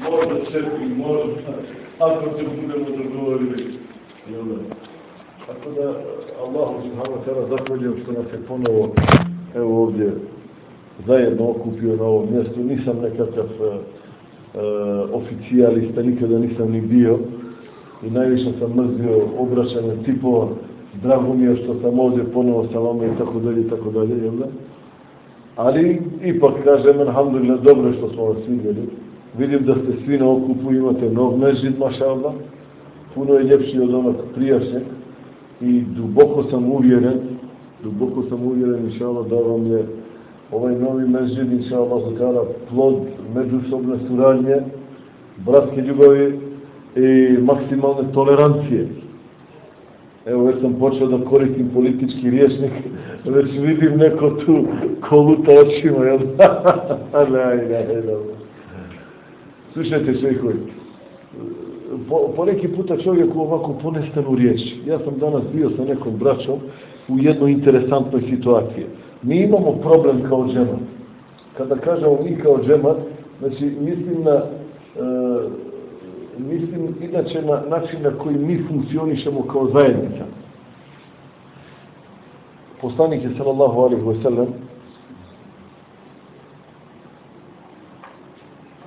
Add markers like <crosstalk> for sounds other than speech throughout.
Možda četiri, možda, ako se budemo dogovorili. Tako da, Allahu subhanahu wa ta'ala zahvaljujem što nas je ponovo, evo ovdje, zajedno okupio na ovom mjestu. Nisam nekakav e, e, oficijalista, nikada nisam ni bio i najviše sam mrzio obraćanje tipova. Drago mi je što sam ovdje ponovo sa vama i tako dalje i tako dalje, jel da? Ali, ipak kažem, alhamdulillah, dobro što smo vas vidjeli. Vidim da ste svi na okupu, imate nov mežid, maša Allah. Puno je ljepši od onog prijašnjeg. I duboko sam uvjeren, duboko sam uvjeren, inša Allah, da vam je ovaj novi mežid, inša Allah, zakara, plod međusobne suradnje, bratske ljubavi i maksimalne tolerancije. Evo, već sam počeo da koristim politički riječnik, već vidim neko tu koluta očima, jel? ne, ne, ne. Slušajte, šehovi, po, po neki puta čovjeku ovako ponestanu riječi. Ja sam danas bio sa nekom braćom u jednoj interesantnoj situaciji. Mi imamo problem kao džemat. Kada kažemo mi kao džemat, znači mislim na, e, mislim inače na način na koji mi funkcionišemo kao zajednica. Poslanik je sallallahu alaihi wa sallam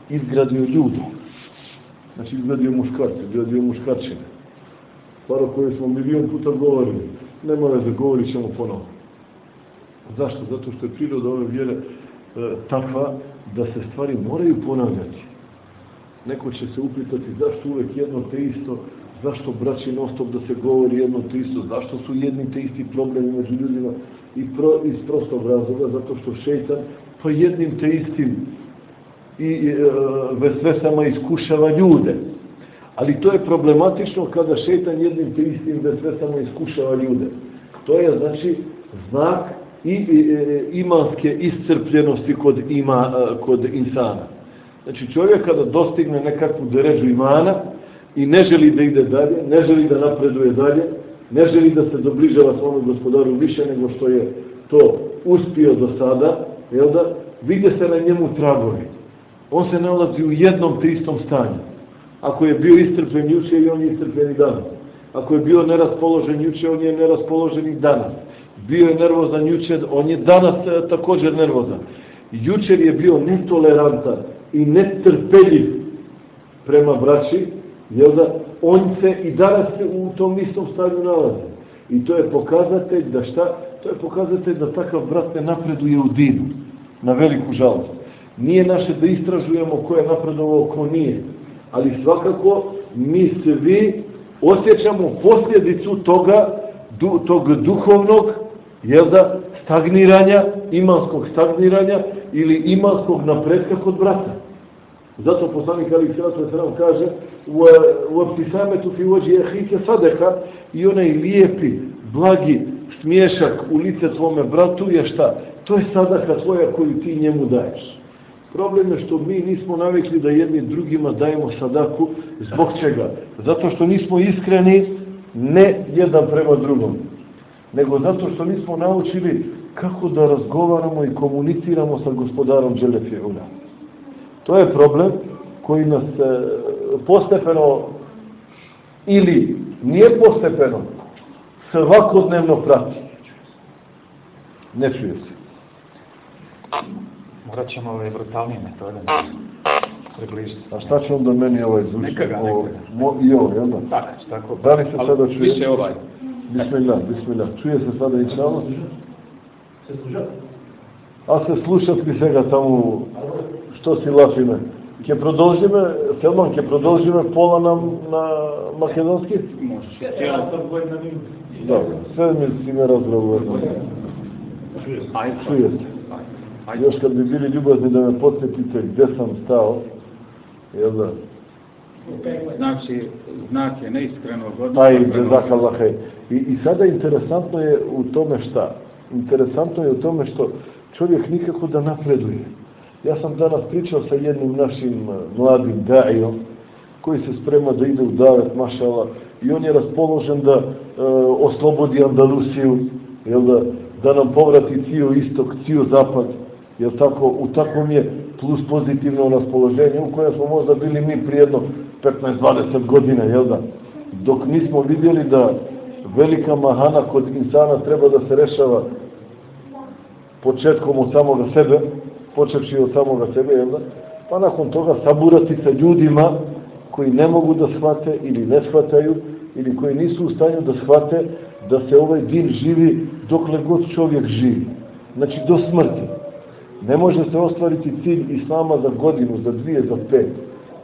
izgradio ljude. Znači izgradio muškarce, izgradio muškarčine. Stvar o kojoj smo milion puta govorili. Ne mora da govorit ćemo ponovo. Zašto? Zato što je priroda ove vjere e, takva da se stvari moraju ponavljati. Neko će se upitati zašto uvek jedno te isto, zašto braći non stop da se govori jedno te isto, zašto su jedni te isti problemi među ljudima i pro, iz prostog razloga, zato što šeitan pa jednim te istim i e, vesvesama iskušava ljude. Ali to je problematično kada šeitan jednim te istim vesvesama iskušava ljude. To je znači znak i, i e, imanske iscrpljenosti kod, ima, e, kod insana. Znači čovjek kada dostigne nekakvu deređu imana i ne želi da ide dalje, ne želi da napreduje dalje, ne želi da se dobližava svome gospodaru više nego što je to uspio do sada, jel da, vide se na njemu tragovi on se nalazi u jednom te istom stanju. Ako je bio istrpljen juče i on je istrpljen i danas. Ako je bio neraspoložen juče, on je neraspoložen i danas. Bio je nervozan juče, on je danas e, također nervozan. Jučer je bio netolerantan i netrpeljiv prema braći, jel da on se i danas se u tom istom stanju nalazi. I to je pokazatelj da šta? To je pokazatelj da takav brat ne napreduje u dinu. Na veliku žalost. Nije naše da istražujemo ko je napredovao, ko nije. Ali svakako mi svi osjećamo posljedicu toga, du, tog duhovnog, jel da, stagniranja, imanskog stagniranja ili imanskog napretka kod brata. Zato poslanik Ali Sratu kaže u optisametu fi vođi ehike sadeka i onaj lijepi, blagi smješak u lice tvome bratu je šta? To je sadaka tvoja koju ti njemu daješ. Problem je što mi nismo navikli da jedni drugima dajemo sadaku. Zbog čega? Zato što nismo iskreni ne jedan prema drugom. Nego zato što nismo naučili kako da razgovaramo i komuniciramo sa gospodarom Đelefiruna. To je problem koji nas e, postepeno ili nije postepeno svakodnevno prati. Ne čuje se. Morat ćemo ove brutalnije metode približiti. A šta će onda meni ovaj zvuči? Neka ga, Ovo, neka ga. mo, I ovo, jel da? Tako, tako. Da li se Ali sada čuje? Više ovaj. Bismillah, bismillah. Čuje se sada i čalo? A se slušat bi сега таму, што си лафиме? Ке продолжиме, Селман, ке продолжиме пола на, на македонски? Добро, се ми си ме разговоруваме. Чује. Још кад би били љубазни да ме подсетите где сам стал, јел да? Значи, знак е неискрено годно. Тај, па безакалахе. И, и сада интересантно е у томе шта? Интересантно е у томе што човек никако да напредуе. Ja sam danas pričao sa jednim našim eh, mladim dajom, koji se sprema da ide u davet, mašala, i on je raspoložen da e, oslobodi Andalusiju, jel da, da nam povrati cijel istok, cijel zapad. Jer tako, u takvom je plus pozitivno raspoloženje u kojem smo možda bili mi prijedno 15-20 godina, jel da? Dok nismo vidjeli da velika mahana kod insana treba da se rešava početkom od samoga sebe, počevši od samoga sebe, jel da? Pa nakon toga saburati sa ljudima koji ne mogu da shvate ili ne shvataju ili koji nisu u stanju da shvate da se ovaj din živi dokle god čovjek živi. Znači do smrti. Ne može se ostvariti cilj Islama za godinu, za dvije, za pet.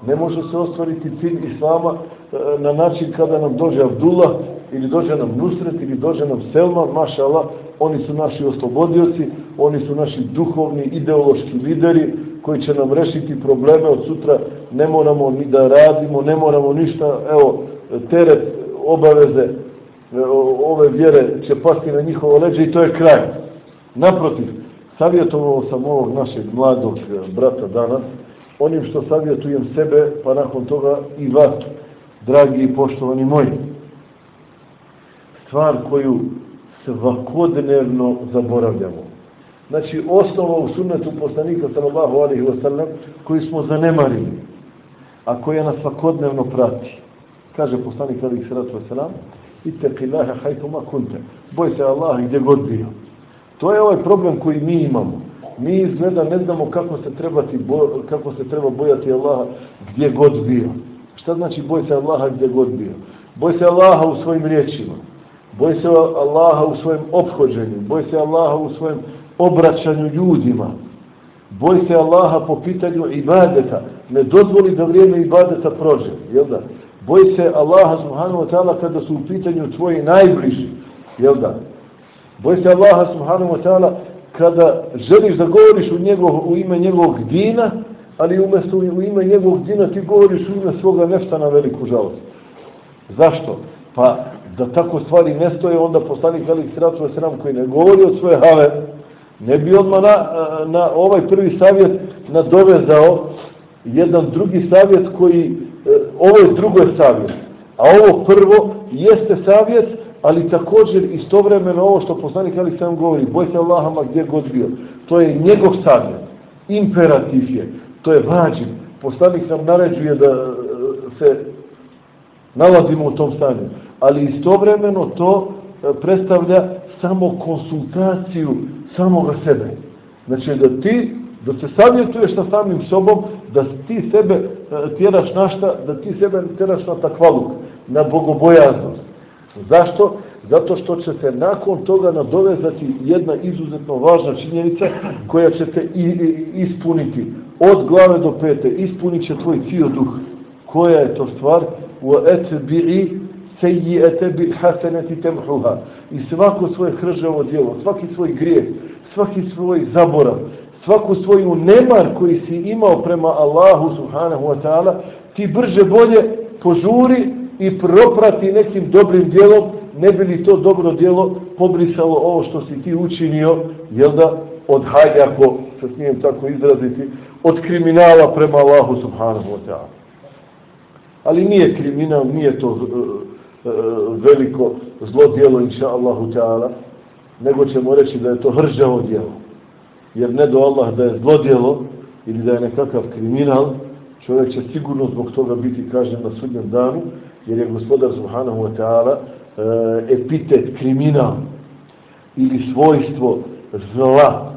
Ne može se ostvariti cilj Islama e, na način kada nam dođe Abdullah ili dođe nam Nusret ili dođe nam Selma, mašala, oni su naši oslobodioci, oni su naši duhovni, ideološki lideri koji će nam rešiti probleme od sutra, ne moramo ni da radimo, ne moramo ništa, evo, teret obaveze e, ove vjere će pasti na njihovo leđe i to je kraj. Naprotiv, savjetovao sam ovog našeg mladog brata danas, onim što savjetujem sebe, pa nakon toga i vas, dragi i poštovani moji. Stvar koju svakodnevno zaboravljamo. Znači, osnova u sunnetu poslanika sallallahu alaihi wa sallam koju smo zanemarili, a koja nas svakodnevno prati. Kaže poslanik alaihi sallatu wa sallam, ittaqi Allaha hajtuma kunte. Boj se Allaha gdje god bio. To je ovaj problem koji mi imamo. Mi izgleda ne znamo kako se, trebati, kako se treba bojati Allaha gdje god bio. Šta znači boj se Allaha gdje god bio? Boj se Allaha u svojim riječima. Boj se Allaha u svojem obhođenju. Boj se Allaha u svojem obraćanju ljudima. Boj se Allaha po pitanju ibadeta. Ne dozvoli da vrijeme ibadeta prođe. Jel da? Boj se Allaha subhanahu wa ta'ala kada su u pitanju tvoji najbliži. Jel da? Boj se Allaha subhanahu wa ta'ala kada želiš da govoriš u, njegov, u ime njegovog dina, ali umjesto u ime njegovog dina ti govoriš u ime svoga nefta na veliku žalost. Zašto? Pa da tako stvari ne stoje, onda poslanik Ali Sratu Sram koji ne govori od svoje have, ne bi odmah na, na ovaj prvi savjet nadovezao jedan drugi savjet koji, e, ovo je drugo savjet, a ovo prvo jeste savjet, ali također istovremeno ovo što poslanik Ali sam govori, boj se Allahama gdje god bio, to je njegov savjet, imperativ je, to je vađiv. Poslanik nam naređuje da e, se nalazimo u tom stanju, ali istovremeno to e, predstavlja samo konsultaciju samoga sebe. Znači da ti, da se savjetuješ sa samim sobom, da ti sebe e, tjeraš na šta, da ti sebe tjeraš na takvaluk, na bogobojaznost. Zašto? Zato što će se nakon toga nadovezati jedna izuzetno važna činjenica koja će te ispuniti od glave do pete, ispunit će tvoj cijel duh. Koja je to stvar? وَأَتْبِعِ سَيِّئَتَ بِحَسَنَةِ تَمْحُهَا I svako svoje hržavo djelo, svaki svoj grijeh, svaki svoj zaborav, svaku svoju nemar koji si imao prema Allahu subhanahu wa ta'ala, ti brže bolje požuri i proprati nekim dobrim djelom, ne bi li to dobro djelo pobrisalo ovo što si ti učinio, jel da, od hajde, ako se smijem tako izraziti, od kriminala prema Allahu subhanahu wa ta'ala. Ali nije kriminal, nije to uh, uh, veliko zlo djelo, inša Allahu ta'ala, nego ćemo reći da je to hrđavo djelo. Jer ne do Allah da je zlo djelo ili da je nekakav kriminal, čovjek će sigurno zbog toga biti kažen na sudnjem danu, jer je gospodar Subhanahu wa ta'ala e, epitet kriminal ili svojstvo zla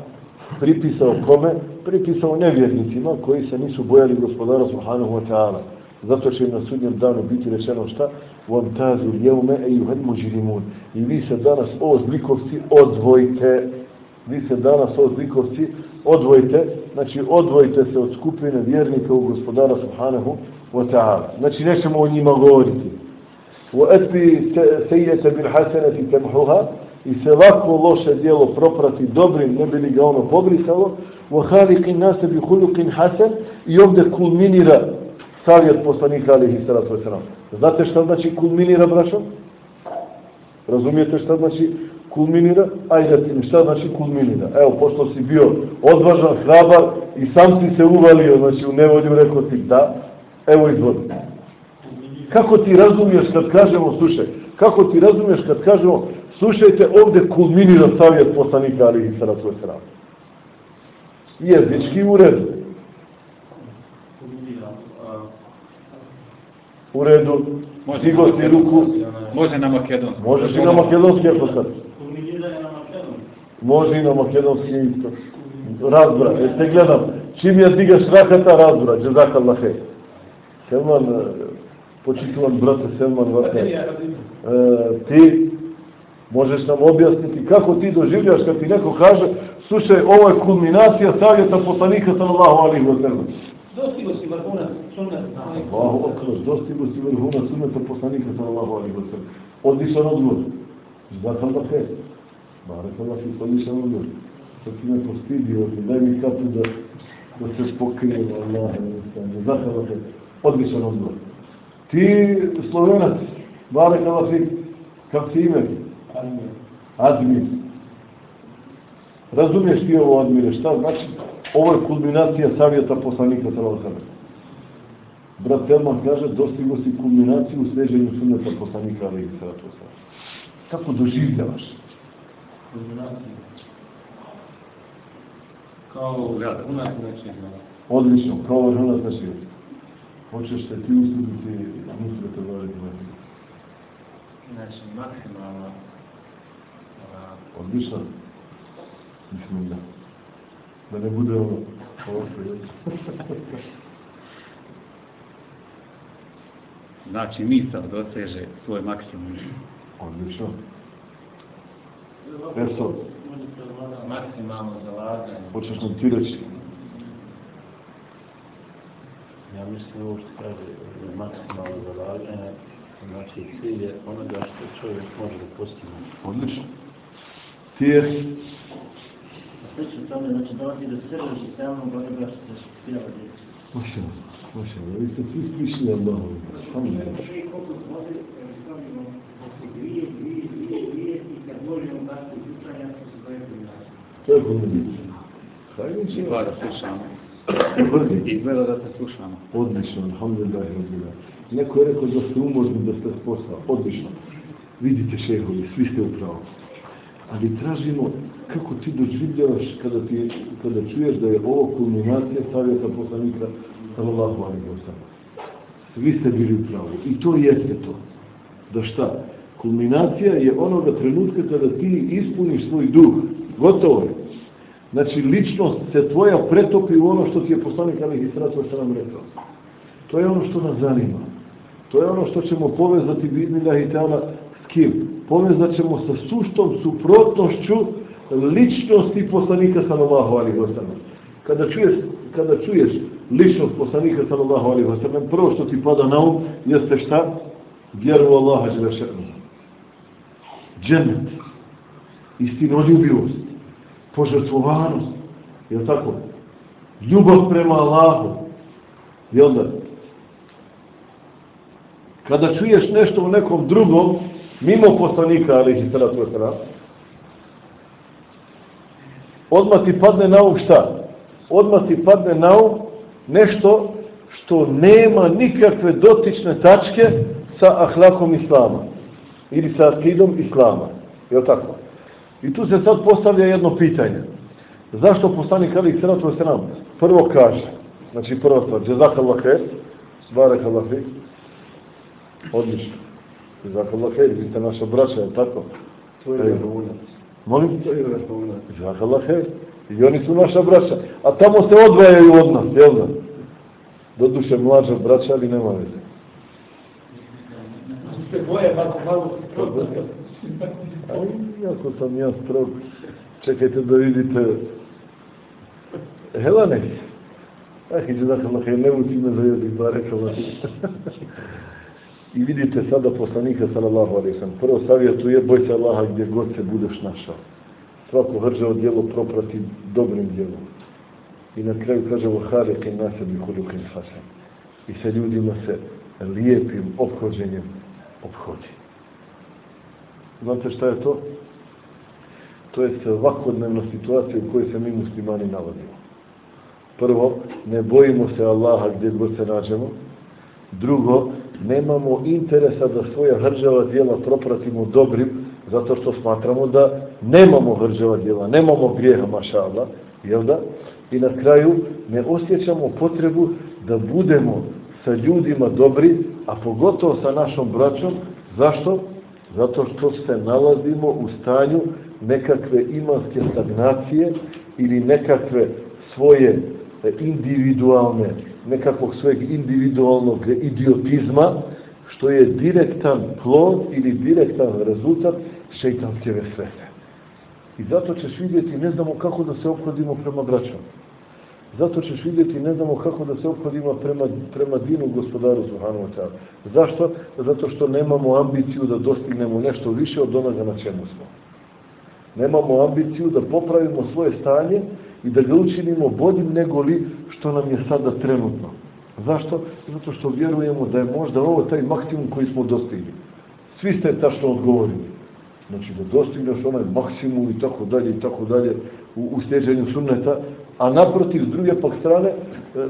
pripisao kome? Pripisao nevjernicima koji se nisu bojali gospodara Subhanahu wa ta'ala. Zato će na sudnjem danu biti rečeno šta? Vam tazu jeume e juhad muđirimun. I vi se danas o zlikovci odvojite. Vi se danas o zlikovci odvojite. Znači odvojite se od skupine vjernika u gospodara Subhanahu wa ta'ala. Znači nećemo o njima govoriti. وَأَتْبِ سَيَّةَ بِالْحَسَنَةِ تَمْحُهَا i se ovako loše dijelo proprati dobrim, ne bi li ga ono pobrisalo, وَحَالِقِ النَّاسَ بِحُلُقٍ حَسَنٍ i ovdje kulminira savjet poslanika alihi salatu wasalam. Znate šta znači kulminira, brašo? Razumijete šta znači kulminira? Ajde, šta znači kulminira? Evo, pošto si bio odvažan, hrabar i sam si se uvalio, znači u nevolju rekao ti da, evo izvodi. Kako ti razumiješ kad kažemo, slušaj, kako ti razumiješ kad kažemo, slušajte, ovde kulminira savjet poslanika alihi salatu wasalam. Jezički u redu. U redu, digao si ruku. Može na makedonski. може i na makedonski ako sad. Može i na makedonski isto. Razbra, jer te gledam. Čim ja digaš rakata, razbra. Džezak Allah hej. Selman, почитуван брате Селман Варте, ти можеш нам објаснити како ти доживljаш кога ти некој каже, слушај, ова е кулминација сајата посланика саллаху Аллаху ва саллам. Достиго си врху на суннет. Да, Аллаху акбар, достиго си врху на суннет посланика на Аллаху алейхи ва саллям. Одличен одговор. Затвар да фе. Баракаллах фи одличен одговор. Токи ме постидио, дај ми капу да да се покрие Аллах Затвар да фе. Да одличен одговор. Ти словенец, баракаллах фи, как си име? Адмир. Адмир. Разумеш ти ово, Адмире, шта значи? Ова е кулминација савијата посланика Салалсалем. Брат Телман каже, достигло си кулминација у слежење сунета посланика Алейхиссалату Како доживljavaš? Кулминација. Као унат начин. Одлично, као унат начин. Хочеш да ти услугите, а мислите да варите Значи, максимална. Одлично. Мислим да. Da. Ne bude ono, ovo što je. Znači misao doseže svoj maksimum. Odlično. Eso, Maksimalno zalaganje. hoćeš nam ti reći? Ja mislim ovo što kaže maksimalno zalaganje, znači cilj je onoga što čovjek može da postigne. Odlično. Ti je, Slično tome, znači dolazi do središta onoga što se spira djeca. Maša, maša, vi ste svi slišni Allahom. Alhamdulillah. to je kombinacija. Hajde će. Da slušamo. Brzi. Izgleda da se slušamo. Odlično, alhamdulillah, alhamdulillah. Neko je rekao da ste umorni, da ste s posla. Odlično. Vidite šehovi, svi ste upravo. Ali tražimo kako ti doživljavaš kada, ti, kada čuješ da je ovo kulminacija savjeta poslanika sallallahu alaihi wa sallam. Svi ste bili u pravu. I to jeste to. Da šta? Kulminacija je onoga trenutka kada ti ispuniš svoj duh. Gotovo je. Znači, ličnost se tvoja pretopi u ono što ti je poslanik alaihi sallatu wa sallam rekao. To je ono što nas zanima. To je ono što ćemo povezati bidnillah i teala s kim? Povezat ćemo sa suštom suprotnošću ličnosti poslanika sallallahu alaihi wa sallam. Kada čuješ, kada čuješ ličnost poslanika sallallahu alaihi wa sallam, prvo što ti pada na um jeste šta? Vjeru Allaha Đelešanu. Džennet. Istinoljubivost. Požrtvovanost. Je tako? Ljubav prema Allahu. Jel da? Kada čuješ nešto u nekom drugom, mimo poslanika, ali i salatu wasalam, odmah ti padne na um šta? Odmah ti padne na um nešto što nema nikakve dotične tačke sa ahlakom Islama ili sa akidom Islama. Je tako? I tu se sad postavlja jedno pitanje. Zašto poslanik Ali Salatu Wasalam prvo kaže, znači prva stvar, Jazakallah khair, Barakallah fi, odlično. Jazakallah khair, vi ste naša braća, je tako? To je Молим? Жакала хе. И они су наша браќа. А тамо се одвајају од нас, јел да? Додуше млажа браќа, али нема везе. Се боја, малко, сам ја строг, чекайте да видите. Хелане. Ах, иди да хелахе, не учиме за јазик, ба рекала. I vidite sada poslanika sallallahu alaihi sallam. Prvo savjetuje, boj se Allaha gdje god se budeš našao. Svako hrđavo djelo proprati dobrim djelom. I na kraju kaže o hareke nasebi hulukin hasan. I sa ljudima se lijepim obhođenjem obhodi. Znate šta je to? To je svakodnevna situacija u kojoj se mi muslimani nalazimo. Prvo, ne bojimo se Allaha gdje god se nađemo. Drugo, nemamo interesa da svoja hrđava djela propratimo dobrim, zato što smatramo da nemamo hrđava djela, nemamo grijeha, maša Allah, jel da? I na kraju ne osjećamo potrebu da budemo sa ljudima dobri, a pogotovo sa našom braćom. Zašto? Zato što se nalazimo u stanju nekakve imanske stagnacije ili nekakve svoje individualne, nekakvog svojeg individualnog idiotizma, što je direktan plod ili direktan rezultat šeitanske vesvese. I zato ćeš vidjeti, ne znamo kako da se obhodimo prema braćom. Zato ćeš vidjeti, ne znamo kako da se obhodimo prema, prema dinu gospodaru wa ta'ala. Zašto? Zato što nemamo ambiciju da dostignemo nešto više od onoga na čemu smo. Nemamo ambiciju da popravimo svoje stanje i da ga učinimo boljim nego li što nam je sada trenutno. Zašto? Zato što vjerujemo da je možda ovo taj maksimum koji smo dostigli. Svi ste tačno odgovorili. Znači da dostigneš onaj maksimum i tako dalje i tako dalje u, u stjeđenju sunneta, a naprotiv, s druge pak strane, e,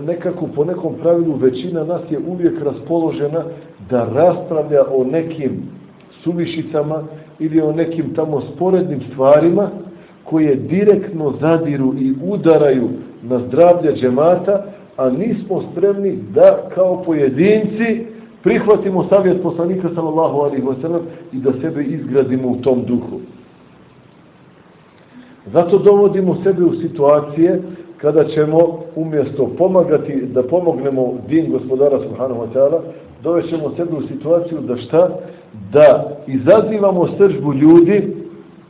nekako po nekom pravilu većina nas je uvijek raspoložena da raspravlja o nekim suvišicama ili o nekim tamo sporednim stvarima koje direktno zadiru i udaraju na zdravlje džemata, a nismo spremni da kao pojedinci prihvatimo savjet poslanika sallallahu alaihi wasallam i da sebe izgradimo u tom duhu. Zato dovodimo sebe u situacije kada ćemo umjesto pomagati, da pomognemo din gospodara subhanahu wa ta'ala, dovećemo sebe u situaciju da šta? Da izazivamo sržbu ljudi,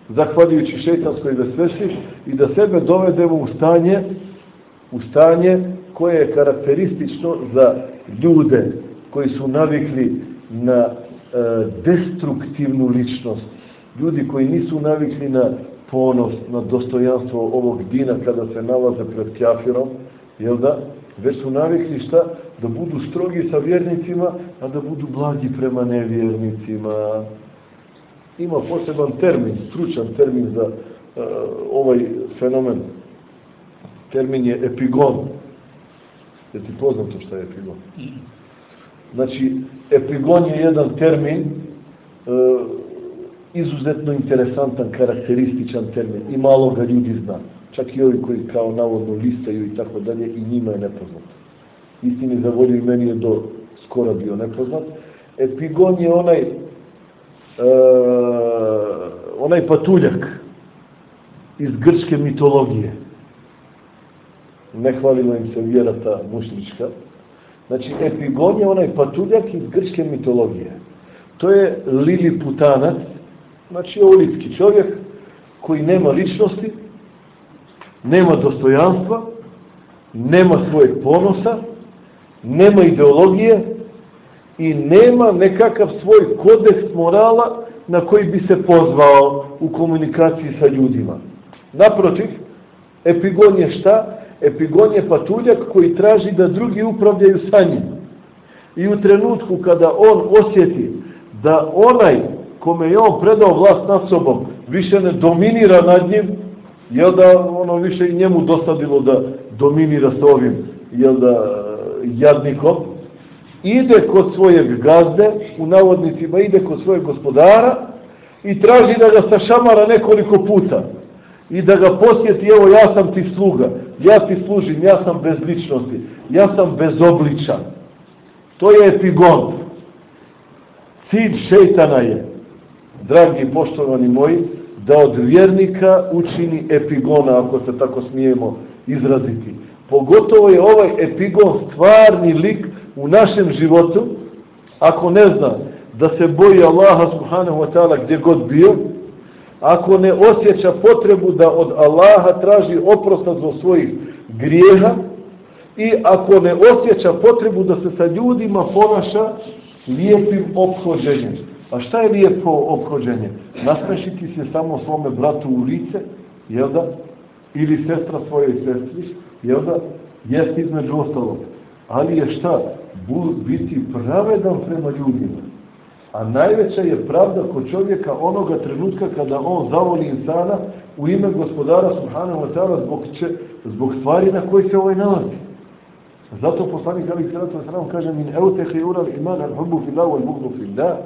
zahvaljujući šeitanskoj vesvesi, i da sebe dovedemo u stanje, u stanje koje je karakteristično za ljude koji su navikli na e, destruktivnu ličnost. Ljudi koji nisu navikli na ponos, na dostojanstvo ovog dina kada se nalaze pred kjafirom, jel da? Već su navikli šta? Da budu strogi sa vjernicima, a da budu blagi prema nevjernicima. Ima poseban termin, stručan termin za uh, ovaj fenomen. Termin je epigon. Je ti poznato šta je epigon? Znači, epigon je jedan termin uh, izuzetno interesantan, karakterističan termin i malo ga ljudi zna. Čak i ovi koji kao navodno listaju i tako dalje i njima je nepoznat. Istini za volju i meni je do skora bio nepoznat. Epigon je onaj onaj patuljak iz grčke mitologije. Ne hvalila im se vjera ta mušlička. Znači, epigon je onaj patuljak iz grčke mitologije. To je liliputanac, Znači, olitski čovjek koji nema ličnosti, nema dostojanstva, nema svojeg ponosa, nema ideologije i nema nekakav svoj kodeks morala na koji bi se pozvao u komunikaciji sa ljudima. Naprotiv, epigon je šta? Epigon je patuljak koji traži da drugi upravljaju sa njim. I u trenutku kada on osjeti da onaj kome je on predao vlast nad sobom, više ne dominira nad njim, jel da ono više i njemu dosadilo da dominira sa ovim, jel da, jadnikom, ide kod svojeg gazde, u navodnicima ide kod svojeg gospodara i traži da ga sašamara nekoliko puta i da ga posjeti, evo ja sam ti sluga, ja ti služim, ja sam bez ličnosti, ja sam bezobličan. To je epigon. Cilj šeitana je dragi poštovani moji, da od vjernika učini epigona, ako se tako smijemo izraziti. Pogotovo je ovaj epigon stvarni lik u našem životu, ako ne zna da se boji Allaha subhanahu wa ta'ala gdje god bio, ako ne osjeća potrebu da od Allaha traži oprosta za svojih grijeha i ako ne osjeća potrebu da se sa ljudima ponaša lijepim obhođenjem. A šta je lijepo obhođenje? Nasmešiti se samo svome bratu u lice, jel da? Ili sestra svojoj sestri, jel da? Jest između ostalog. Ali je šta? Biti pravedan prema ljudima. A najveća je pravda kod čovjeka onoga trenutka kada on zavoli insana u ime gospodara Subhanahu wa ta'ala zbog, zbog stvari na koji se ovaj nalazi. Zato poslanik Ali Sratu Sram kaže min eutehi ural iman al hubu filahu al bugdu fillah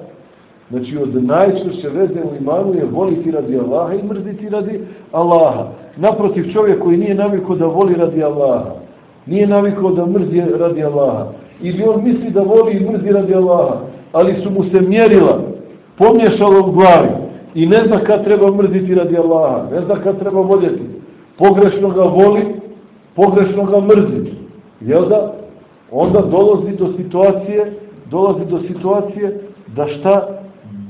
Znači, od najčvršće veze u imanu je voliti radi Allaha i mrziti radi Allaha. Naprotiv čovjek koji nije navikao da voli radi Allaha, nije navikao da mrzi radi Allaha, ili on misli da voli i mrzi radi Allaha, ali su mu se mjerila, pomješala u glavi i ne zna kad treba mrziti radi Allaha, ne zna kad treba voljeti. Pogrešno ga voli, pogrešno ga mrzi. Jel da? Onda dolazi do situacije, dolazi do situacije da šta?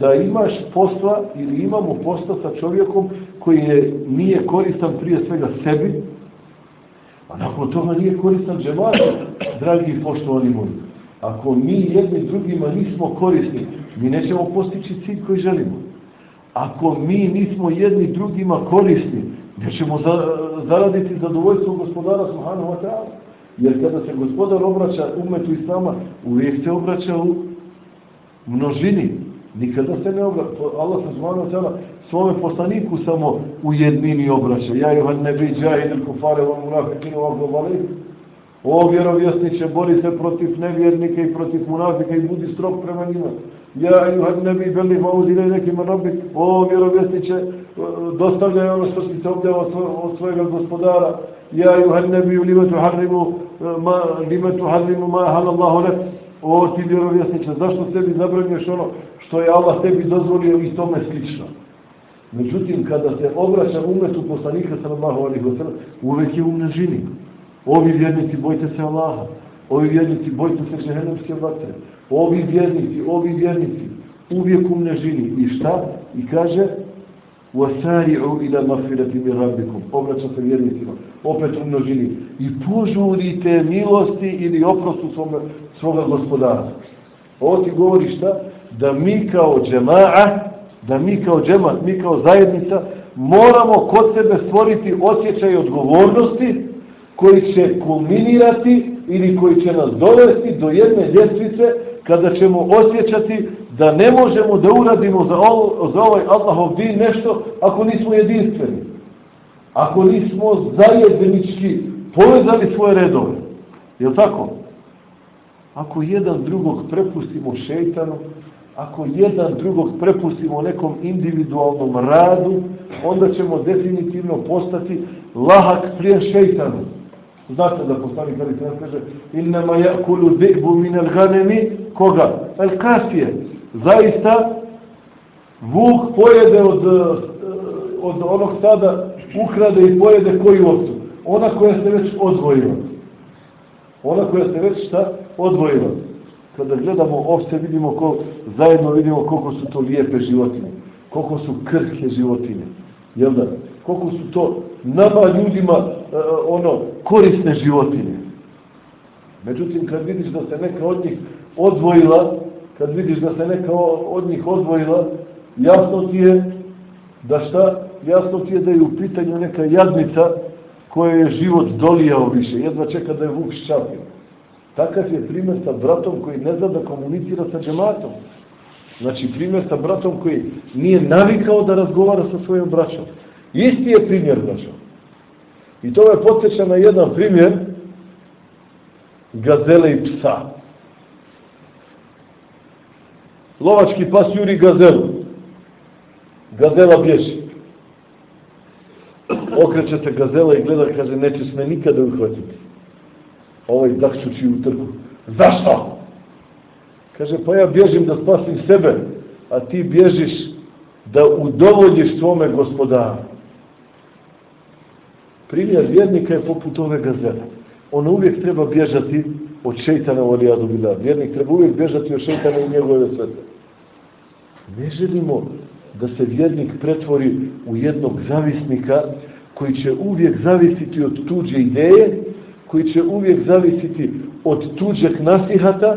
Da imaš posla ili imamo posla sa čovjekom koji je, nije koristan prije svega sebi, a nakon toga nije koristan džematu, dragi i poštovani moji. Ako mi jedni drugima nismo korisni, mi nećemo postići cilj koji želimo. Ako mi nismo jedni drugima korisni, nećemo za, zaraditi zadovoljstvo gospodara Subhanahu wa. Jer kada se gospodar obraća umetu Islama, uvijek se obraća u množini. Nikada se ne obraća. Allah se wa ta'ala svome poslaniku samo u jednini obraća. Ja Johan ne bi džahid kufare wa munafikinu wa globalih. O vjerovjesniče, bori se protiv nevjernika i protiv munafika i budi strog prema njima. Ja Johan ne bi beli mauzile nekima robi. O vjerovjesniče, dostavljaj ono što ti se obdjava od svojega gospodara. Ja Johan ne bi lima tuharrimu ma, lima tuharrimu ma halallahu lek. O ti vjerovjesniče, zašto sebi zabranjuješ ono što je Allah tebi dozvolio i tome slično? Međutim, kada se obraća umetu poslanika sallallahu alaihi wa sallam, uvek je u množini. Ovi vjernici, bojte se Allaha. Ovi vjernici, bojte se žehenemske vatre. Ovi vjernici, ovi vjernici, uvijek u množini. I šta? I kaže, وَسَارِعُوا إِلَى مَغْفِرَةِ مِنْ رَبِّكُمْ Obraća se vjernicima, opet u množini. I požurite milosti ili oprostu svoga, svoga gospodara. Ovo ti govori šta? Da mi kao džema'a, da mi kao džemat, mi kao zajednica, moramo kod sebe stvoriti osjećaj odgovornosti koji će kulminirati ili koji će nas dovesti do jedne ljestvice kada ćemo osjećati da ne možemo da uradimo za, ovo, za ovaj Allahov din nešto ako nismo jedinstveni. Ako nismo zajednički povezali svoje redove. Je tako? Ako jedan drugog prepustimo šeitanu, ako jedan drugog prepustimo nekom individualnom radu, onda ćemo definitivno postati lahak prije šeitanu. Znate da poslanik Ali Sena kaže innama jakulu dhi'bu min al-ghanami koga? Al-kasije. Zaista vuk pojede od, od onog stada ukrade i pojede koju ovcu? Ona koja se već odvojila. Ona koja se već šta? Odvojila. Kada gledamo ovce vidimo ko, zajedno vidimo koliko su to lijepe životinje. Koliko su krhke životinje. Jel da? Koliko su to nama ljudima uh, ono korisne životinje. Međutim, kad vidiš da se neka od njih odvojila, kad vidiš da se neka od njih odvojila, jasno ti je da šta? Jasno ti je da je u pitanju neka jadnica koja je život dolijao više, jedva čeka da je vuk ščapio. Takav je primjer sa bratom koji ne zna da komunicira sa džematom. Znači primjer sa bratom koji nije navikao da razgovara sa svojom braćom. Isti je primjer, braćom. I to me podsjeća na jedan primjer gazele i psa. Lovački pas juri gazelu. Gazela bježi. Okreće se gazela i gleda, kaže, neće se me nikada uhvatiti. Ovaj dakšući u trgu. Zašto? Kaže, pa ja bježim da spasim sebe, a ti bježiš da udovoljiš svome gospodaru. Primjer vjernika je poput ove gazele. On uvijek treba bježati od šeitana u alijadu bila. Vjernik treba uvijek bježati od šeitana i njegove svete. Ne želimo da se vjernik pretvori u jednog zavisnika koji će uvijek zavisiti od tuđe ideje, koji će uvijek zavisiti od tuđeg nasihata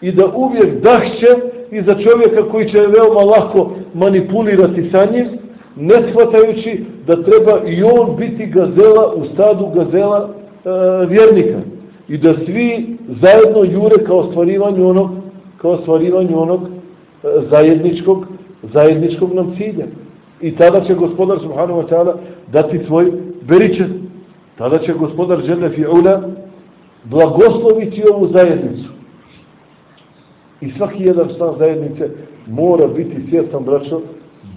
i da uvijek dahće iza čovjeka koji će veoma lako manipulirati sa njim, ne shvatajući da treba i on biti gazela u stadu gazela e, vjernika. I da svi zajedno jure kao ostvarivanju onog kao ostvarivanju onog e, zajedničkog zajedničkog nam cilja. I tada će gospodar subhanahu wa ta'ala dati svoj beričet tada će gospodar žele fi'ula blagosloviti ovu zajednicu i svaki jedan stan zajednice mora biti svjestan braćo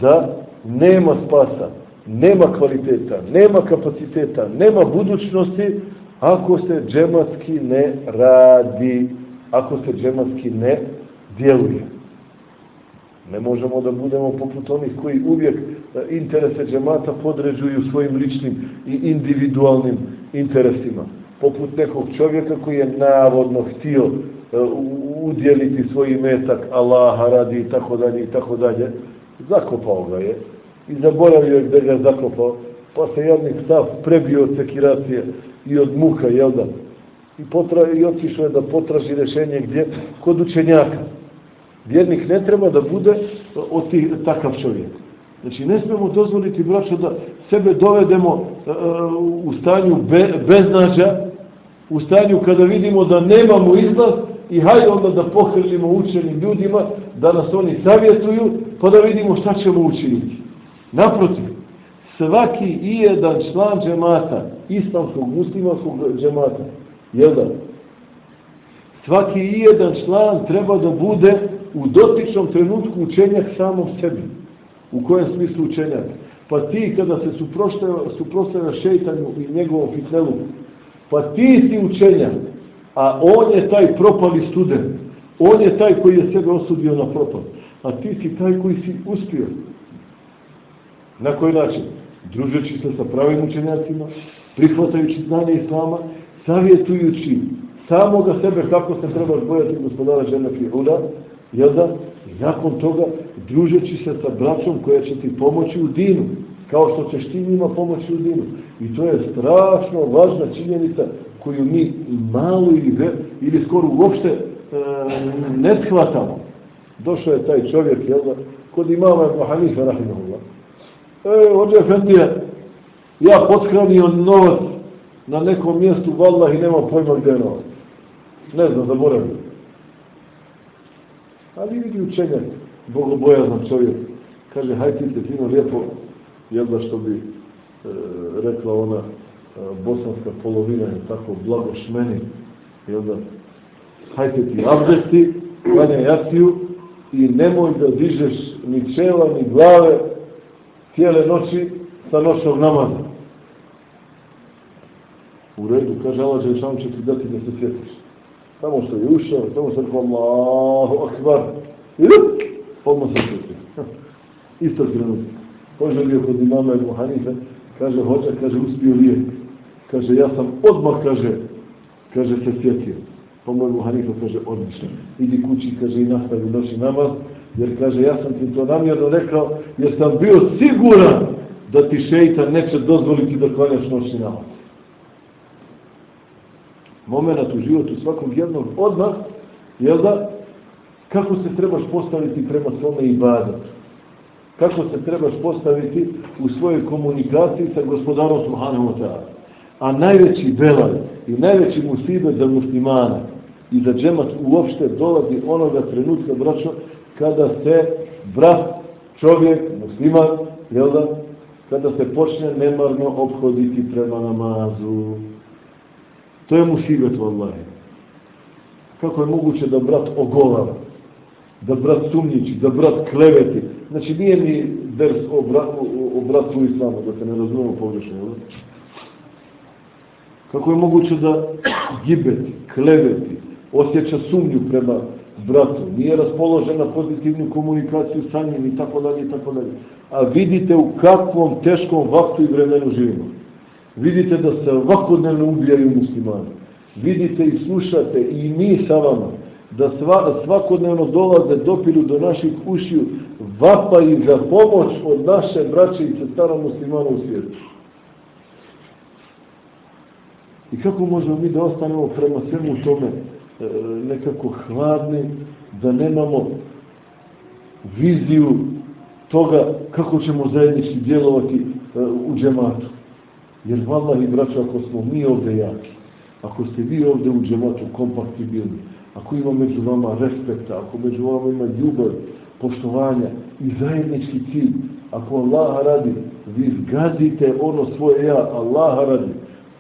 da nema spasa nema kvaliteta, nema kapaciteta, nema budućnosti ako se džematski ne radi, ako se džematski ne djeluje. Ne možemo da budemo poput onih koji uvijek e, interese džemata podređuju svojim ličnim i individualnim interesima. Poput nekog čovjeka koji je navodno htio e, udjeliti svoj metak Allaha radi i tako dalje i tako dalje. Zakopao ga je i zaboravio je da ga zakopao, pa se jednik stav prebio od sekiracije i od muka, jel da? I, potra, i otišao je da potraži rešenje gdje? Kod učenjaka. Vjernik ne treba da bude od tih, takav čovjek. Znači, ne smemo dozvoliti, braćo, da sebe dovedemo uh, u stanju be, beznađa, u stanju kada vidimo da nemamo izlaz i hajde onda da pohrlimo učenim ljudima, da nas oni savjetuju, pa da vidimo šta ćemo učiniti. Naprotiv, svaki i jedan član džemata, islamskog, muslimanskog džemata, jel da? Svaki i jedan član treba da bude u dotičnom trenutku učenjak samom sebi. U kojem smislu učenjak? Pa ti kada se suprostavlja šeitanju i njegovom fitnelu, pa ti si učenjak, a on je taj propali student. On je taj koji je sebe osudio na propad. A ti si taj koji si uspio. Na koji način? Družeći se sa pravim učenjacima, prihvatajući znanje Islama, savjetujući samoga sebe kako se trebaš bojati gospodara žene Fihuda, jel da? I nakon toga družeći se sa braćom koja će ti pomoći u dinu, kao što ćeš ti njima pomoći u dinu. I to je strašno važna činjenica koju mi malo ili, ili skoro uopšte e, ne shvatamo. Došao je taj čovjek, jel da, kod imama Ebu Hanifa, rahimahullah. E, ođe Efendija, ja pothranio novac na nekom mjestu, vallah, i nema pojma gdje je novac. Ne znam, zaboravim. Ali vidi učenjak, bogobojazan čovjek. Kaže, hajde ti fino lijepo, jel da što bi e, rekla ona e, bosanska polovina, je tako, blagoš meni, jel da, hajde ti abdesti, klanja jaciju i nemoj da dižeš ni čela, ni glave cijele noći sa noćnog namaza. U redu, kaže Allah Žešan će ti dati da se sjetiš. Samo što je ušao, samo što je rekao Allahu Akbar. Rup, odmah se sjeti. <laughs> Isto trenutak. Poželio kod imama Ebu Hanife, kaže, hođa, kaže, uspio lijek. Kaže, ja sam odmah, kaže, kaže, se sjetio. Pa moj Ebu Hanife kaže, odlično. Idi kući, kaže, i nastavi noći namaz, jer kaže, ja sam ti to namjerno rekao, jer sam bio siguran da ti šeitan neće dozvoliti da klanjaš noćni namaz moment u životu svakog jednog odmah, jel da, kako se trebaš postaviti prema svome ibadetu. Kako se trebaš postaviti u svojoj komunikaciji sa gospodarom Subhanahu wa ta'ala. A najveći belaj i najveći musibet za muslimana i za džemat uopšte dolazi onoga trenutka, braćo, kada se brat, čovjek, musliman, jel da, kada se počne nemarno obhoditi prema namazu. To je musibet, vallahi. Kako je moguće da brat ogovara, da brat sumnjiči, da brat kleveti. Znači nije mi vers o, bra, o, o bratu islamu, da se ne razumemo pogrešno. Jel? Kako je moguće da gibeti, kleveti, osjeća sumnju prema bratu, nije raspoložena pozitivnu komunikaciju sa njim i tako dalje i tako dalje. A vidite u kakvom teškom vaktu i vremenu živimo. Vidite da se vakodnevno ubijaju muslimani. Vidite i slušate i mi sa vama da sva, svakodnevno dolaze dopiru do naših ušiju vapa i za pomoć od naše braće i sestara muslimana u svijetu. I kako možemo mi da ostanemo prema svemu tome e, nekako hladni, da nemamo viziju toga kako ćemo zajednički djelovati e, u džematu. Jer vallahi, braćo, ako smo mi ovde jaki, ako ste vi ovde u džematu kompaktibilni, ako ima među vama respekta, ako među vama ima ljubav, poštovanja i zajednički cilj, ako Allah radi, vi zgazite ono svoje ja, Allah radi,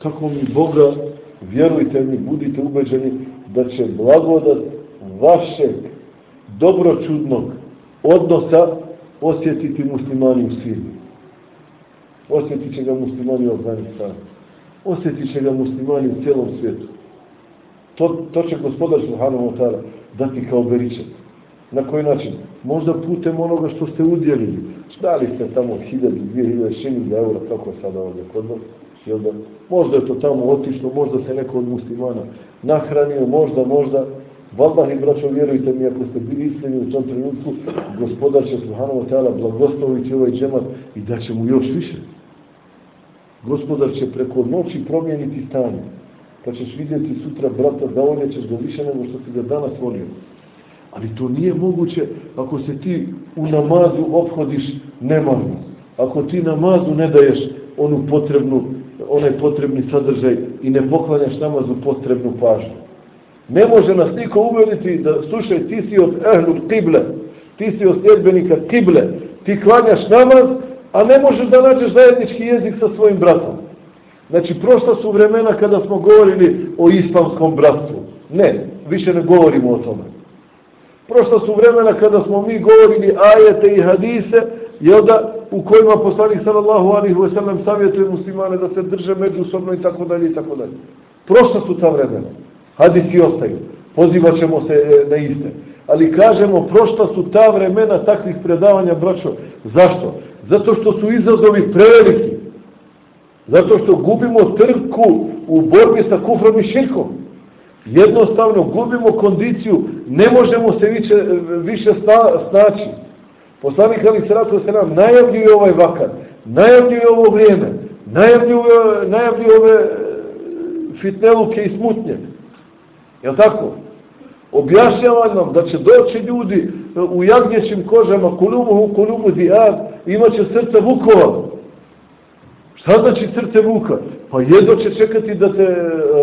tako mi Boga, vjerujte mi, budite ubeđeni da će blagodat vašeg dobročudnog odnosa osjetiti muslimani u svijetu. Osjetit će ga muslimani u Afganistanu, osjetit će ga muslimani u cijelom svijetu. To, to će gospodar Subhanahu ta'ala dati kao beričet. Na koji način? Možda putem onoga što ste udjelili. Dali ste tamo hiljadu, dvije hiljade, šini eura, kako je sada ovdje kod nas. Da? Možda je to tamo otišlo, možda se neko od muslimana nahranio, možda, možda. Vallahi, braćo, vjerujte mi, ako ste bili iskreni u tom trenutku, gospodar će Subhanahu wa ta'ala blagosloviti ovaj džemat i da će mu još više. Gospodar će preko noći promijeniti stanje. Pa ćeš vidjeti sutra brata da voljećeš ga više nego što si ga danas volio. Ali to nije moguće ako se ti u namazu obhodiš nemarno. Ako ti namazu ne daješ onu potrebnu, onaj potrebni sadržaj i ne poklanjaš namazu potrebnu pažnju. Ne može nas niko uvjeriti da, slušaj, ti si od ehlul kible, ti si od sljedbenika kible, ti klanjaš namaz, a ne možeš da nađeš zajednički jezik sa svojim bratom. Znači, prošla su vremena kada smo govorili o islamskom bratstvu. Ne, više ne govorimo o tome. Prošla su vremena kada smo mi govorili ajete i hadise, jel da, u kojima poslanik sallallahu alihi wasallam savjetuje muslimane da se drže međusobno i tako dalje i tako dalje. Prošla su ta vremena. Hadisi ostaju. Pozivat ćemo se e, na iste. Ali kažemo, prošla su ta vremena takvih predavanja, braćo. Zašto? Zato što su izazovi preveliki. Zato što gubimo trku u borbi sa kufrom i širkom. Jednostavno gubimo kondiciju, ne možemo se više, više snaći. Poslanik Ali Sratu se nam najavljuje ovaj vakar, najavljuje ovo vrijeme, najavljuje, najavljuje ove fitneluke i smutnje. Je tako? Objašnjava nam da će doći ljudi e, u jagnjećim kožama, kulubu, kulubu dijad, imaće srce vukova. Šta znači srce vuka? Pa jedno će čekati da te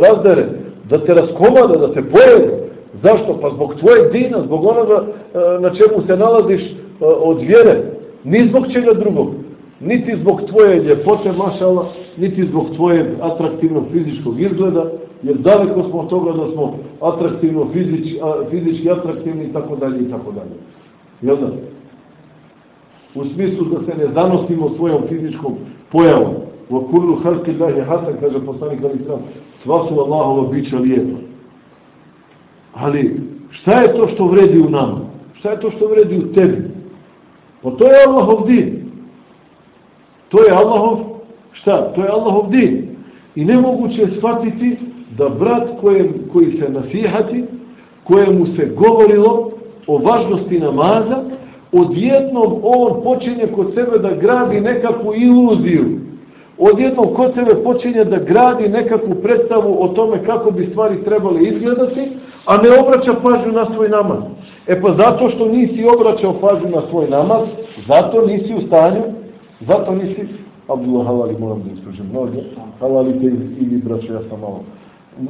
razdere, da te raskomada, da te pojede. Zašto? Pa zbog tvojeg dina, zbog onoga e, na čemu se nalaziš e, od vjere. Ni zbog čega drugog. Niti zbog tvoje ljepote, mašala, niti zbog tvojeg atraktivnog fizičkog izgleda, jer daleko smo od toga da smo atraktivno, fizič, fizički atraktivni i tako dalje i tako dalje. Jel da? U smislu da se ne zanosimo svojom fizičkom pojavom. U kullu halki Allahi hasan, kaže poslanik Ali Islam, sva su Allahova bića lijepa. Ali šta je to što vredi u nama? Šta je to što vredi u tebi? Pa to je Allahov din. To je Allahov, šta? To je Allahov din. I nemoguće je shvatiti da brat kojem, koji se nasihati, kojemu se govorilo o važnosti namaza, odjednom on počinje kod sebe da gradi nekakvu iluziju. Odjednom kod sebe počinje da gradi nekakvu predstavu o tome kako bi stvari trebale izgledati, a ne obraća pažnju na svoj namaz. E pa zato što nisi obraćao pažnju na svoj namaz, zato nisi u stanju, zato nisi, Abdullah Halali, moram da ispražem mnoge, Halalite i vi, braćo, ja sam malo.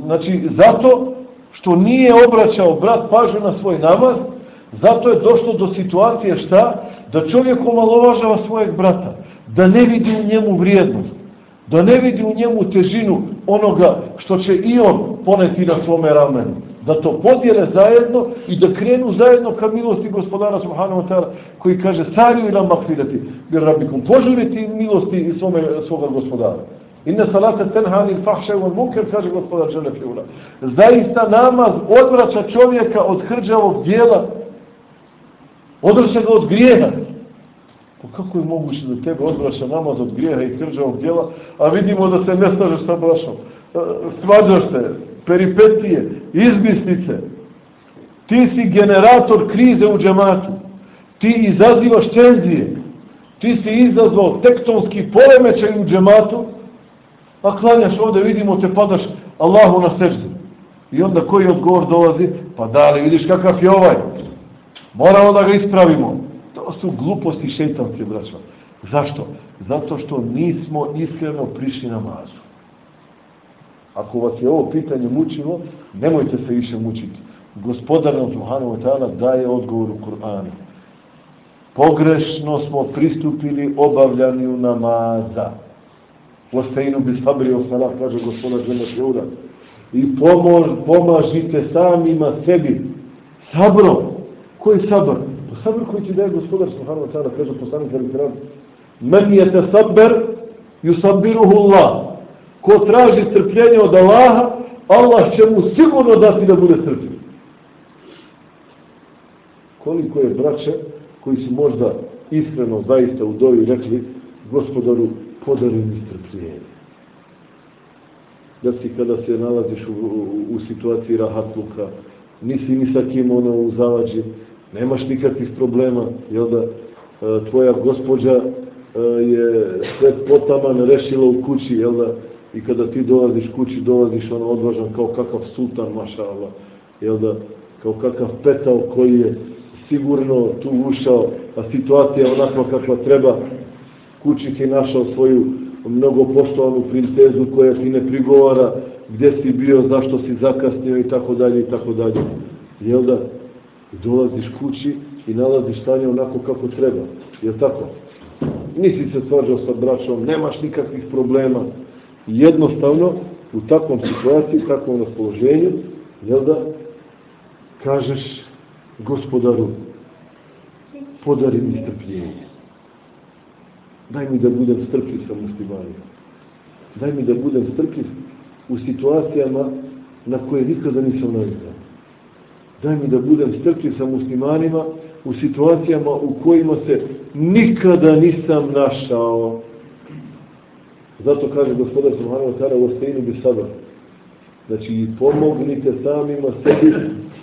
Znači, zato što nije obraćao brat pažnju na svoj namaz, zato je došlo do situacije šta? Da čovjek omalovažava svojeg brata, da ne vidi u njemu vrijednost, da ne vidi u njemu težinu onoga što će i on poneti na svome ramenu da to podijele zajedno i da krenu zajedno ka milosti gospodara subhanahu wa ta'ala koji kaže sariju ilam makfirati bir rabbikum požuriti milosti svome, svoga gospodara inne salate tenhani fahše u munker kaže gospodar žele fiula zaista namaz odvraća čovjeka od hrđavog dijela odvraća ga od grijeha Pa kako je moguće da tebe odvraća namaz od grijeha i hrđavog dijela, a vidimo da se ne stažeš sa brašom. E, svađaš se, peripetije, izmislice. Ti si generator krize u džematu. Ti izazivaš tenzije. Ti si izazvao tektonski poremećaj u džematu, a klanjaš ovde, vidimo te padaš Allahu na srcu. I onda koji odgovor dolazi? Pa da li vidiš kakav je ovaj? Moramo da ga ispravimo. To su gluposti šeitanske, braćo. Zašto? Zato što nismo iskreno prišli namazu. Ako vas je ovo pitanje mučilo, nemojte se više mučiti. Gospodar nam Subhanahu wa daje odgovor u Kur'anu. Pogrešno smo pristupili obavljanju namaza. Ostainu bi sabri o salah, kaže gospodar Žena Šeura. I pomož, pomažite samima sebi. Sabro. Koji sabr? Pa sabr koji ti daje gospodar Subhanahu wa kaže poslanik Ali Kram. Men je te sabr, Yusabiruhu Allah. Ko traži strpljenje od Allaha, Allah će mu sigurno dati da bude strpljen. Koliko je braće koji su možda iskreno zaista u dovi rekli gospodaru podari mi strpljenje. Da si kada se nalaziš u, u, u situaciji rahatluka, nisi ni sa kim ono u zavađi, nemaš nikakvih problema, jel da, e, tvoja gospođa e, je sve potaman rešila u kući, jel da, i kada ti dolaziš kući, dolaziš ono odvažan kao kakav sultan, maša Allah, jel da, kao kakav petao koji je sigurno tu ušao, a situacija onakva kakva treba, kući ti našao svoju mnogo poštovanu princezu koja ti ne prigovara gdje si bio, zašto si zakasnio i tako dalje i tako dalje. Jel da? Dolaziš kući i nalaziš stanje onako kako treba. Jel tako? Nisi se svađao sa braćom, nemaš nikakvih problema. Jednostavno, u takvom situaciji, u takvom raspoloženju, jel da? Kažeš gospodaru, podari mi strpljenje. Daj mi da budem strpljiv sa muslimanima. Daj mi da budem strpljiv u situacijama na koje nikada nisam navikao. Daj mi da budem strpljiv sa muslimanima u situacijama u kojima se nikada nisam našao. Zato kaže gospodar Subhanahu wa ta'ala u ostejnu bi sabr. Znači, pomognite samima sebi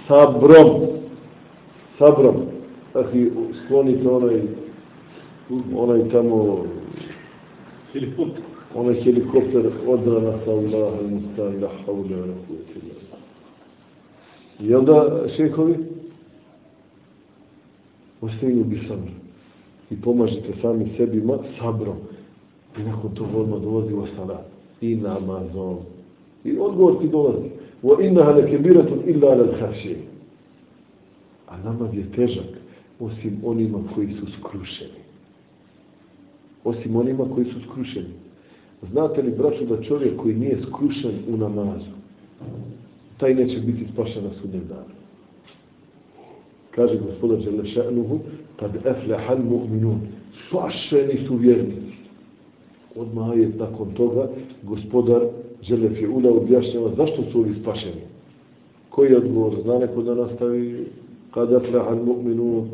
sabrom. Sabrom. Znači, sklonite onaj onaj tamo onaj helikopter odrana sa Allah mustan la havle wa kuvvete I onda šehovi ostaju bi sabr i pomažite sami sebi ma, sabrom. I nakon toga odmah dolazi u salat i namazom. I odgovor ti dolazi. Wa innaha lekebiratun illa ala l a namaz je težak osim onima koji su skrušeni osim onima koji su skrušeni. Znate li, braću, da čovjek koji nije skrušen u namazu, taj neće biti spašen na sudnjem danu. Kaže gospodar Đelešenuhu, kad eflehal mu'minun, spašeni su vjernici. Odmah je nakon toga gospodar Đelefi Ula objašnjava zašto su ovi spašeni. Koji je odgovor? Zna neko da nastavi kad eflehal mu'minun?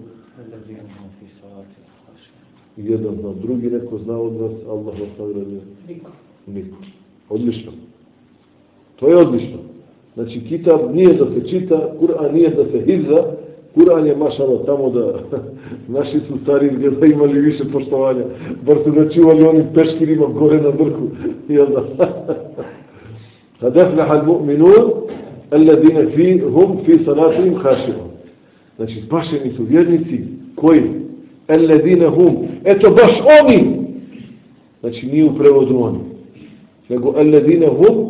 Jedan zna, drugi neko zna od vas, Allah vas nagrade? Niko. Niko. Odlično. To je odlično. Znači, kitab nije da se čita, Kur'an nije da se hizza, Kur'an je mašalo tamo da <laughs> naši su stari da imali više poštovanja, bar su da čuvali onim peškirima gore na vrhu. <laughs> I onda, <laughs> kad efleha al-mu'minun, alladine fi, hum fi salatim hašimom. Znači, spašeni su vjernici koji Alladine hum. Eto baš oni. Znači nije u prevodu oni. Nego alladine hum.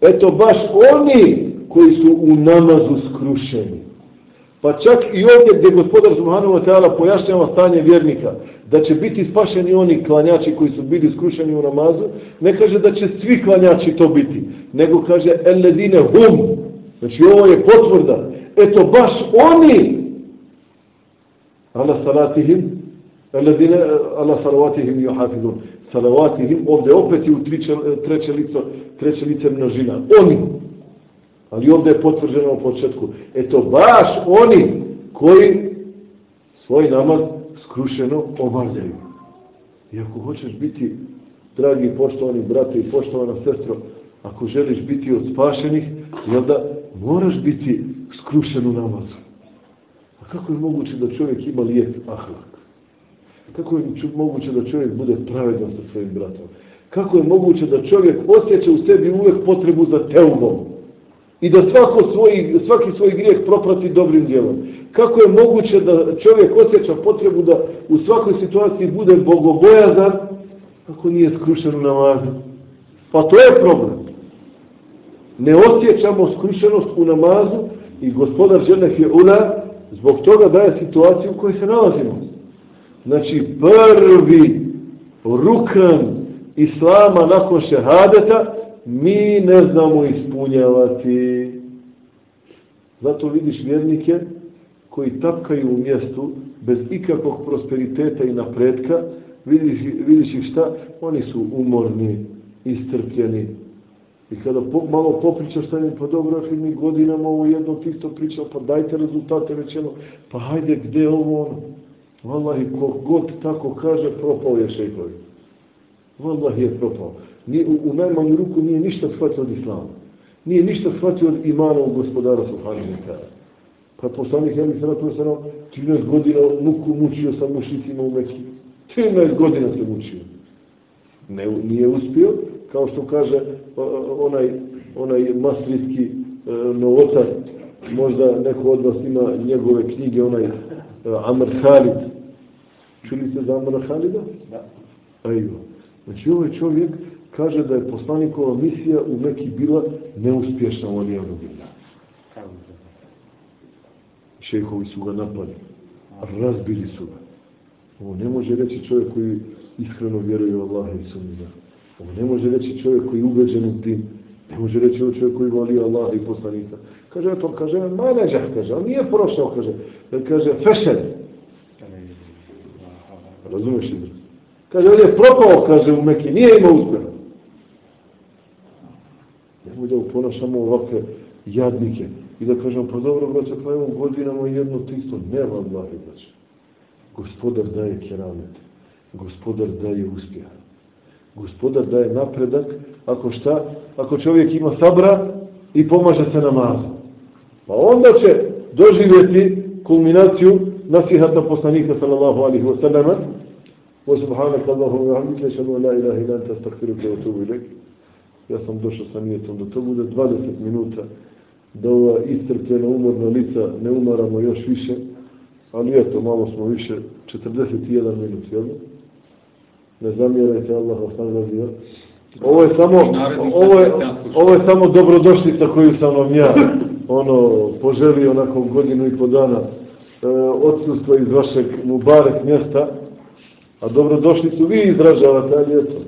Eto baš oni koji su u namazu skrušeni. Pa čak i ovdje gdje gospodar Subhanahu wa pojašnjava stanje vjernika, da će biti spašeni oni klanjači koji su bili skrušeni u namazu, ne kaže da će svi klanjači to biti, nego kaže eledine hum. Znači ovo je potvrda. Eto baš oni ala salatihim alladine ala salawatihim yuhafizun salawatihim ovdje opet je u triče, treće lice treće lice množina. Oni. Ali ovdje je potvrđeno u početku. Eto baš oni koji svoj namaz skrušeno obavljaju. I ako hoćeš biti dragi poštovani brate i poštovana sestro ako želiš biti od spašenih jel da moraš biti skrušen u namazu Kako je moguće da čovjek ima lijep ahlak? Kako je moguće da čovjek bude pravedan sa svojim bratom? Kako je moguće da čovjek osjeća u sebi uvek potrebu za teubom? I da svako svoj, svaki svoj grijeh proprati dobrim djelom? Kako je moguće da čovjek osjeća potrebu da u svakoj situaciji bude bogobojazan ako nije skrušen u namazu? Pa to je problem. Ne osjećamo skrušenost u namazu i gospodar Želef je ula Zbog toga daje situaciju u kojoj se nalazimo. Znači, prvi rukan Islama nakon šehadeta mi ne znamo ispunjavati. Zato vidiš vjernike koji tapkaju u mjestu bez ikakvog prosperiteta i napretka, vidiš, vidiš ih šta, oni su umorni, istrpljeni. I kada po, malo popričaš sa njim, pa dobro, ako mi godinama ovo jedno ti isto pričao, pa dajte rezultate rečeno, pa hajde, gde je ovo ono? Wallahi, ko god tako kaže, propao je šejhovi. Wallahi je propao. Nije, u, u najmanju ruku nije ništa shvatio od islama. Nije ništa shvatio od imana u gospodara Subhanahu wa ta'ala. Pa poslanik Jeli Sratu Sratu 13 godina muku mučio sa mušicima u Mekiji. 13 godina se mučio. Ne, nije uspio, kao što kaže onaj, onaj maslijski e, novotar, možda neko od vas ima njegove knjige, onaj e, Amr Khalid. Čuli ste za Amr Khalida? Da. Ajmo. Znači ovaj čovjek kaže da je poslanikova misija u Mekiji bila neuspješna u Alijanu Bila. Šehovi su ga napali. Razbili su ga. Ovo ne može reći čovjek koji iskreno vjeruje u Allaha i sunnika. Ovo ne može reći čovjek koji je ubeđen u tim. Ne može reći ovo čovjek koji voli Allaha i poslanika. Kaže, to kaže, maneđah, kaže, on nije prošao, kaže, kaže, fešel. Razumeš li? Kaže, on je propao, kaže, u Meki, nije imao uspjeha. Nemoj da uponašamo ovakve jadnike i da kažemo, pa dobro, braće, pa evo godinama jedno tisto. Ne, vallahi, braće. Gospodar daje keramet. Gospodar daje uspjeh. Gospodar daje napredak, ako šta? Ako čovjek ima sabra i pomaže se namazom. Pa onda će doživjeti kulminaciju nasihata poslanika sallallahu alihi wa sallama wa subhanaka Allahu wa hamdika ashhadu an la ilaha illa anta astaghfiruka wa atubu ilaik. Ja sam došao sa nijetom da to bude 20 minuta da ova iscrpljena umorna lica ne umaramo još više, ali eto, malo smo više, 41 minut, jel? Ne zamjerajte, Allah vas nagrazio. Ovo je samo, ovo je, ovo je samo dobrodošlica koju sam vam ja ono, poželio nakon godinu i po dana e, odsustva iz vašeg Mubarek mjesta, a dobrodošlicu vi izražavate, ali eto.